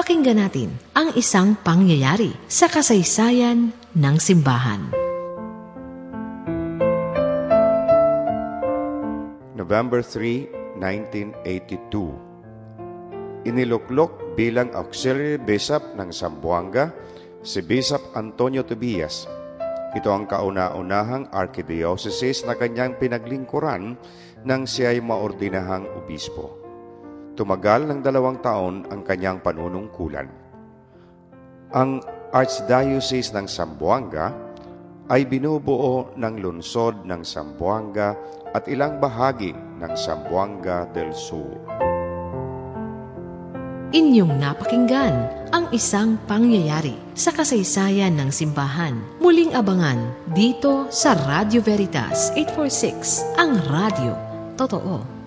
Pakinggan natin ang isang pangyayari sa kasaysayan ng simbahan. November 3, 1982 Iniluklok bilang auxiliary bishop ng Zamboanga si Bishop Antonio Tobias. Ito ang kauna-unahang archdiocese na kanyang pinaglingkuran nang siya ay maordinahang obispo. Tumagal ng dalawang taon ang kanyang panunungkulan. Ang Archdiocese ng Zamboanga ay binubuo ng lungsod ng Zamboanga at ilang bahagi ng Zamboanga del Sur. Inyong napakinggan ang isang pangyayari sa kasaysayan ng simbahan. Muling abangan dito sa Radio Veritas 846, ang radio. Totoo.